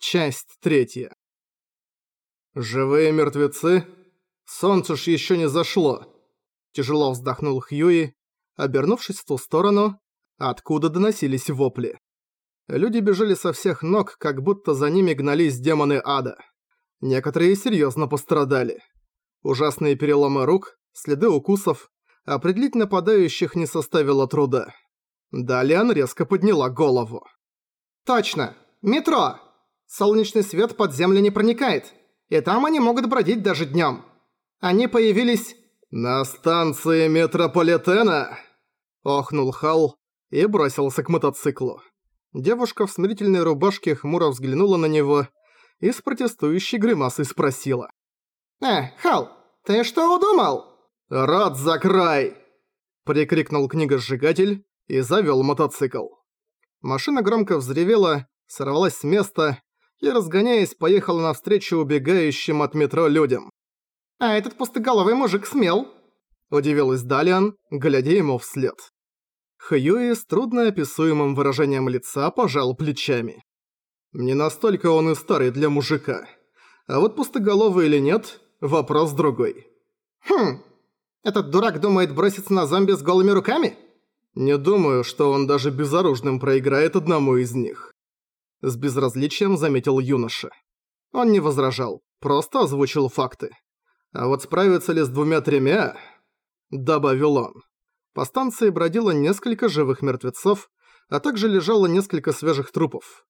Часть третья. «Живые мертвецы? Солнце ж еще не зашло!» Тяжело вздохнул Хьюи, обернувшись в ту сторону, откуда доносились вопли. Люди бежали со всех ног, как будто за ними гнались демоны ада. Некоторые серьезно пострадали. Ужасные переломы рук, следы укусов, определить нападающих не составило труда. Далее она резко подняла голову. «Точно! Метро! Солнечный свет под землю не проникает, и там они могут бродить даже днём. Они появились...» «На станции метрополитена!» Охнул Хал и бросился к мотоциклу. Девушка в смирительной рубашке хмуро взглянула на него и с протестующей гримасой спросила. «Э, Хал, ты что удумал?» «Рот за край!» Прикрикнул книга-сжигатель и завёл мотоцикл. Машина громко взревела, сорвалась с места и, разгоняясь, поехала навстречу убегающим от метро людям. «А этот пустоголовый мужик смел!» Удивилась Далиан, глядя ему вслед. Хьюи с трудноописуемым выражением лица пожал плечами. Не настолько он и старый для мужика. А вот пустоголовый или нет, вопрос другой. «Хм, этот дурак думает броситься на зомби с голыми руками?» Не думаю, что он даже безоружным проиграет одному из них. С безразличием заметил юноша. Он не возражал, просто озвучил факты. А вот справится ли с двумя-тремя? Добавил он. По станции бродило несколько живых мертвецов, а также лежало несколько свежих трупов.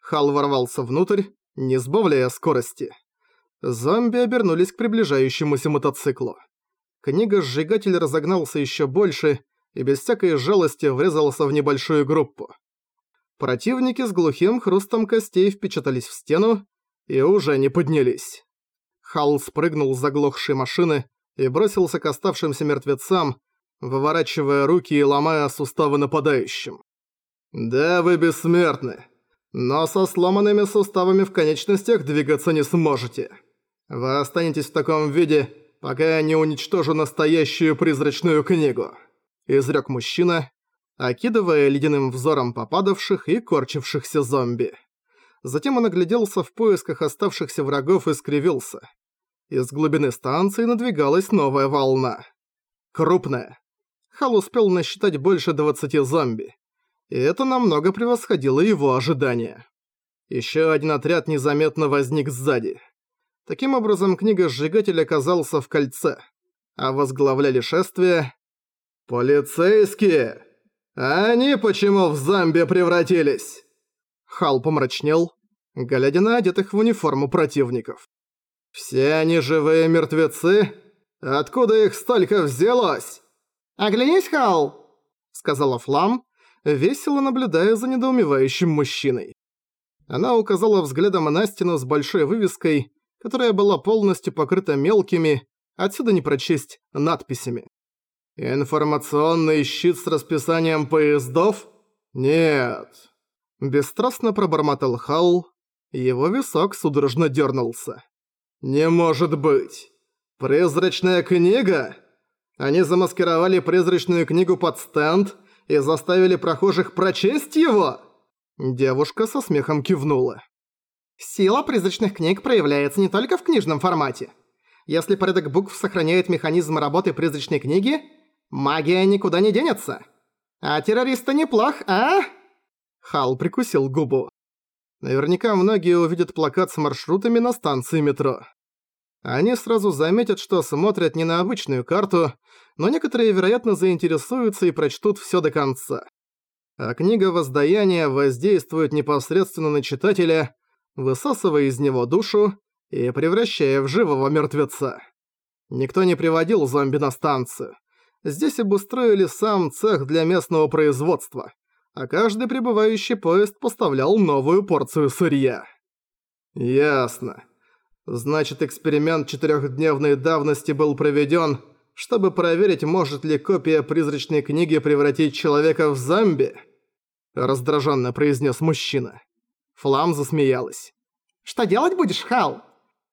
Хал ворвался внутрь, не сбавляя скорости. Зомби обернулись к приближающемуся мотоциклу. Книга-сжигатель разогнался еще больше и без всякой жалости врезался в небольшую группу. Противники с глухим хрустом костей впечатались в стену и уже не поднялись. Халл спрыгнул с заглохшей машины и бросился к оставшимся мертвецам, выворачивая руки и ломая суставы нападающим. «Да, вы бессмертны, но со сломанными суставами в конечностях двигаться не сможете. Вы останетесь в таком виде, пока я не уничтожу настоящую призрачную книгу», — изрек мужчина, окидывая ледяным взором попадавших и корчившихся зомби. Затем он огляделся в поисках оставшихся врагов и скривился. Из глубины станции надвигалась новая волна. Крупная. Хал успел насчитать больше 20 зомби. И это намного превосходило его ожидания. Еще один отряд незаметно возник сзади. Таким образом, книга-сжигатель оказался в кольце, а возглавляли шествие... «Полицейские!» «А они почему в зомби превратились?» Хал помрачнел, глядя на одетых в униформу противников. «Все они живые мертвецы? Откуда их столько взялось?» «Оглянись, Хал!» — сказала Флам, весело наблюдая за недоумевающим мужчиной. Она указала взглядом на стену с большой вывеской, которая была полностью покрыта мелкими, отсюда не прочесть, надписями. «Информационный щит с расписанием поездов? Нет». Бесстрастно пробормотал Хаул, его висок судорожно дернулся. «Не может быть! Призрачная книга? Они замаскировали призрачную книгу под стенд и заставили прохожих прочесть его?» Девушка со смехом кивнула. «Сила призрачных книг проявляется не только в книжном формате. Если порядок букв сохраняет механизм работы призрачной книги, Магия никуда не денется. А террориста неплох, а? Хал прикусил губу. Наверняка многие увидят плакат с маршрутами на станции метро. Они сразу заметят, что смотрят не на обычную карту, но некоторые, вероятно, заинтересуются и прочтут всё до конца. А книга воздаяния воздействует непосредственно на читателя, высасывая из него душу и превращая в живого мертвеца. Никто не приводил зомби на станцию здесь обустроили сам цех для местного производства, а каждый прибывающий поезд поставлял новую порцию сырья. Ясно. Значит, эксперимент четырехдневной давности был проведен, чтобы проверить, может ли копия призрачной книги превратить человека в зомби? Раздраженно произнес мужчина. Флам засмеялась. «Что делать будешь, Хал?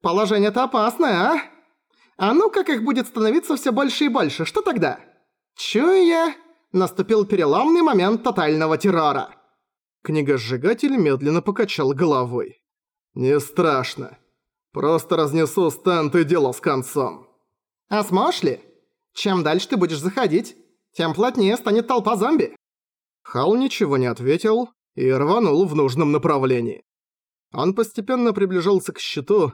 Положение-то опасное, а?» А ну как их будет становиться все больше и больше, что тогда? Чую я, наступил переломный момент тотального террора. Книга-сжигатель медленно покачал головой. «Не страшно. Просто разнесу стенд и дело с концом». «А сможешь ли? Чем дальше ты будешь заходить, тем плотнее станет толпа зомби». Хал ничего не ответил и рванул в нужном направлении. Он постепенно приближался к щиту,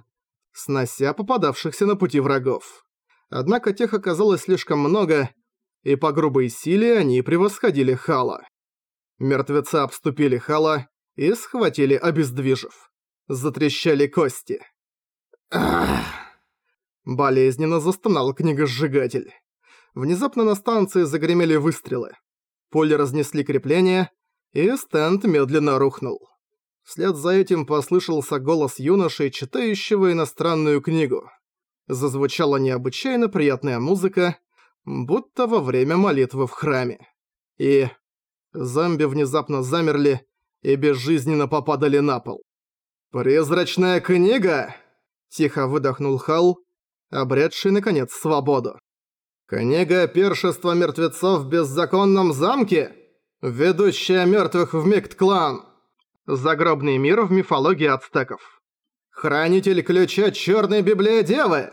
снося попадавшихся на пути врагов. Однако тех оказалось слишком много, и по грубой силе они превосходили Хала. Мертвецы обступили Хала и схватили обездвижив. Затрещали кости. Ах! Болезненно застонал книгосжигатель. Внезапно на станции загремели выстрелы. Пули разнесли крепление, и стенд медленно рухнул. Вслед за этим послышался голос юноши, читающего иностранную книгу. Зазвучала необычайно приятная музыка, будто во время молитвы в храме. И зомби внезапно замерли и безжизненно попадали на пол. «Призрачная книга!» – тихо выдохнул Хал, обретший, наконец, свободу. «Книга Першества мертвецов в беззаконном замке? Ведущая мертвых в Микт-клан!» Загробный мир в мифологии ацтеков. «Хранитель ключа Чёрной Библии Девы!»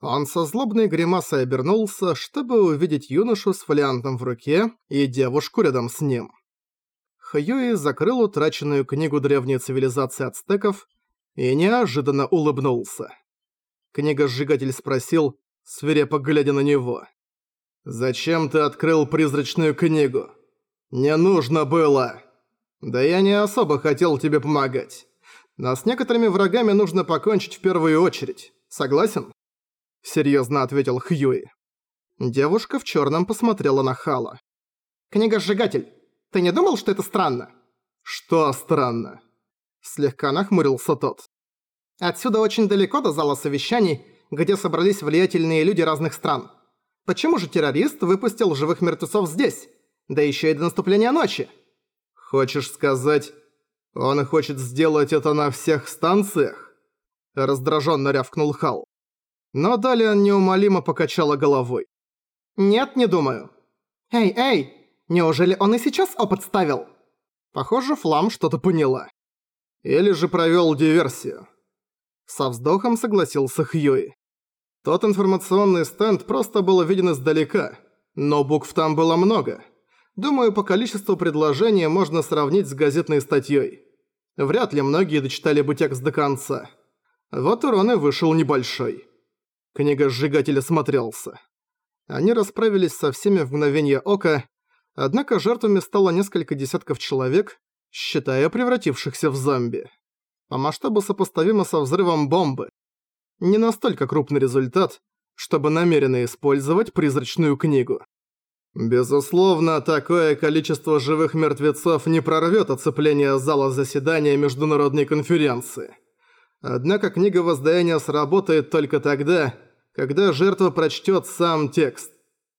Он со злобной гримасой обернулся, чтобы увидеть юношу с фолиантом в руке и девушку рядом с ним. Хьюи закрыл утраченную книгу древней цивилизации ацтеков и неожиданно улыбнулся. Книга-сжигатель спросил, свирепо глядя на него. «Зачем ты открыл призрачную книгу? Не нужно было!» «Да я не особо хотел тебе помогать. Но с некоторыми врагами нужно покончить в первую очередь. Согласен?» Серьезно ответил Хьюи. Девушка в черном посмотрела на Хала. «Книга-сжигатель, ты не думал, что это странно?» «Что странно?» Слегка нахмурился тот. «Отсюда очень далеко до зала совещаний, где собрались влиятельные люди разных стран. Почему же террорист выпустил живых мертвецов здесь? Да еще и до наступления ночи?» «Хочешь сказать, он хочет сделать это на всех станциях?» Раздраженно рявкнул Хал. Но далее он неумолимо покачала головой. «Нет, не думаю. Эй, эй, неужели он и сейчас опыт ставил?» Похоже, Флам что-то поняла. Или же провёл диверсию. Со вздохом согласился Хьюи. Тот информационный стенд просто был виден издалека, но букв там было много. Думаю, по количеству предложений можно сравнить с газетной статьей. Вряд ли многие дочитали бы текст до конца. Вот урон и вышел небольшой. Книга сжигателя смотрелся. Они расправились со всеми в мгновение ока, однако жертвами стало несколько десятков человек, считая превратившихся в зомби. По масштабу сопоставимо со взрывом бомбы. Не настолько крупный результат, чтобы намеренно использовать призрачную книгу. Безусловно, такое количество живых мертвецов не прорвет оцепление зала заседания международной конференции. Однако книга воздаяния сработает только тогда, когда жертва прочтет сам текст.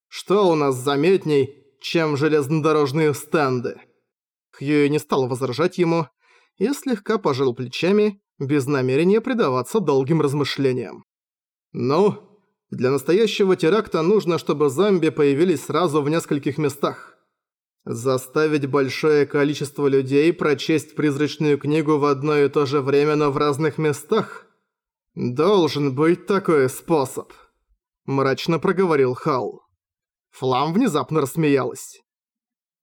Что у нас заметней, чем железнодорожные стенды? Хьюи не стал возражать ему и слегка пожал плечами, без намерения предаваться долгим размышлениям. «Ну, для настоящего теракта нужно, чтобы зомби появились сразу в нескольких местах. Заставить большое количество людей прочесть призрачную книгу в одно и то же время, но в разных местах? Должен быть такой способ. Мрачно проговорил Хал. Флам внезапно рассмеялась.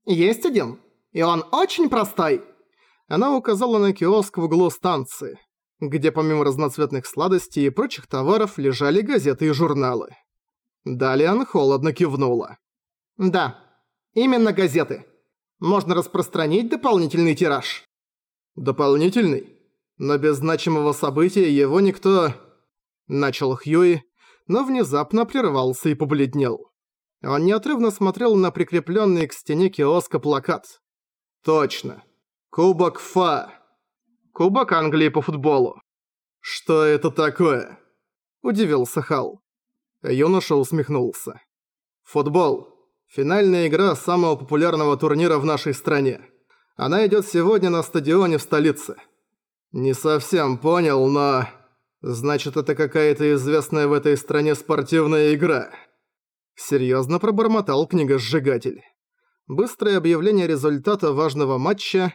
«Есть один, и он очень простой!» Она указала на киоск в углу станции где помимо разноцветных сладостей и прочих товаров лежали газеты и журналы. Далиан холодно кивнула. «Да, именно газеты. Можно распространить дополнительный тираж». «Дополнительный? Но без значимого события его никто...» Начал Хьюи, но внезапно прервался и побледнел. Он неотрывно смотрел на прикрепленный к стене киоска плакат. «Точно. Кубок Фа!» Кубок Англии по футболу. Что это такое? Удивился Хал. Юноша усмехнулся. Футбол. Финальная игра самого популярного турнира в нашей стране. Она идет сегодня на стадионе в столице. Не совсем понял, но... Значит, это какая-то известная в этой стране спортивная игра. Серьезно пробормотал книга-сжигатель. Быстрое объявление результата важного матча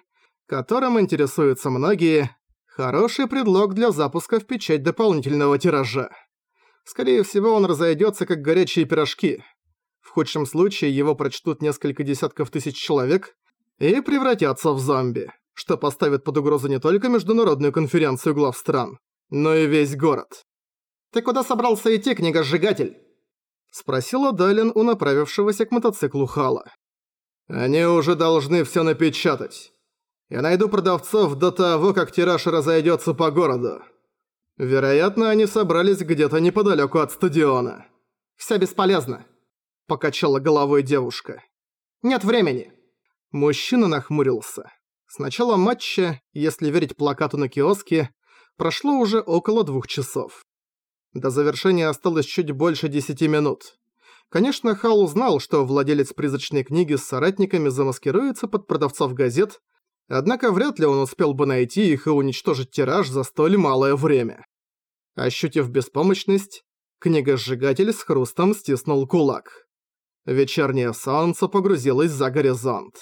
которым интересуются многие, Хороший предлог для запуска в печать дополнительного тиража. Скорее всего, он разойдется как горячие пирожки. В худшем случае его прочтут несколько десятков тысяч человек и превратятся в зомби, что поставит под угрозу не только международную конференцию глав стран, но и весь город. «Ты куда собрался идти, книгосжигатель?» Спросила Далин у направившегося к мотоциклу Хала. «Они уже должны все напечатать. Я найду продавцов до того, как тираж разойдется по городу. Вероятно, они собрались где-то неподалеку от стадиона». «Все бесполезно», — покачала головой девушка. «Нет времени». Мужчина нахмурился. С начала матча, если верить плакату на киоске, прошло уже около двух часов. До завершения осталось чуть больше десяти минут. Конечно, Хал узнал, что владелец призрачной книги с соратниками замаскируется под продавцов газет, однако вряд ли он успел бы найти их и уничтожить тираж за столь малое время. Ощутив беспомощность, книга-сжигатель с хрустом стиснул кулак. Вечернее солнце погрузилось за горизонт.